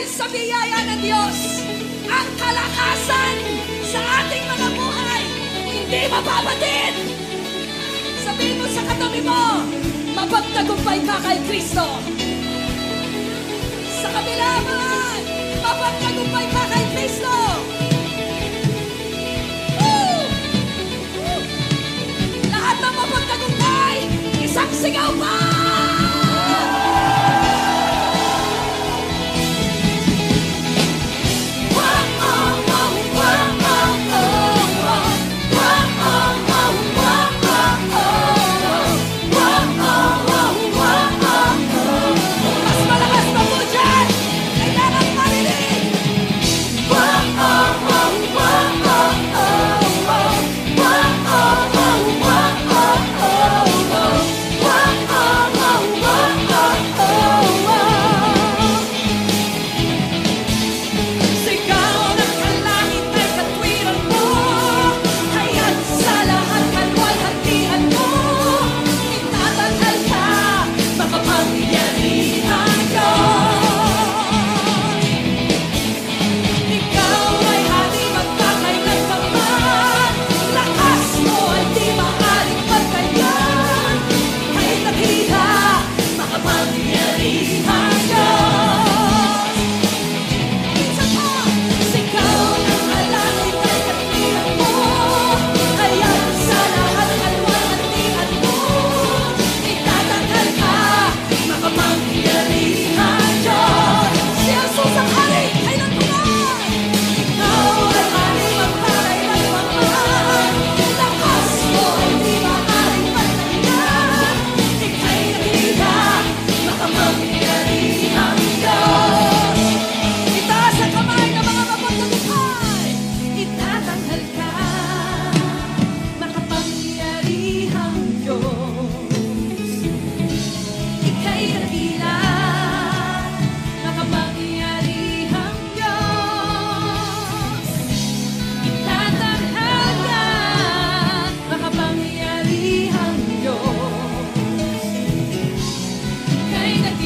dahil sa biyaya ng Diyos, ang kalakasan sa ating mga buhay hindi mababatid. Sabihin mo sa katabi mo, mapagtagumpay ka kay Kristo. Sa kabila man, mapagtagumpay ka kay Kristo. Woo! Woo! Lahat ng mapagtagumpay, isang sigaw pa!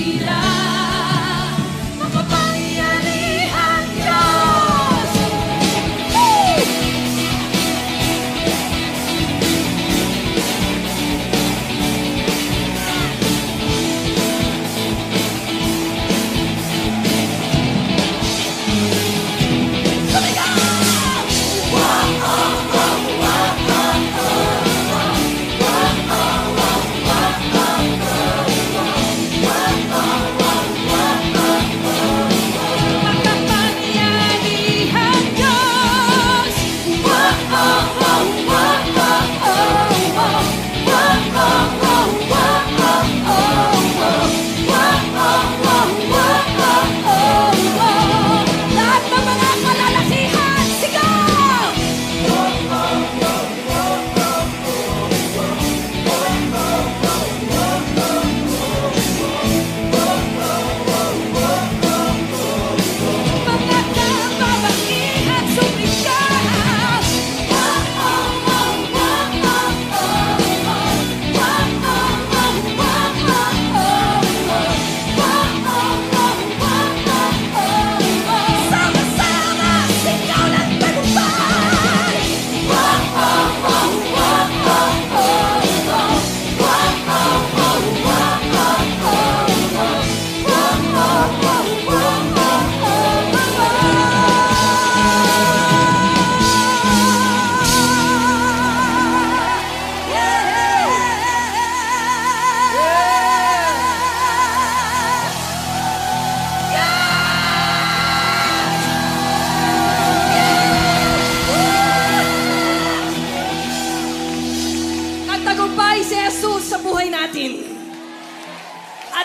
vida.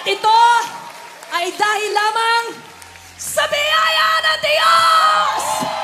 ito ay dahil lamang sa biyaya ng Diyos!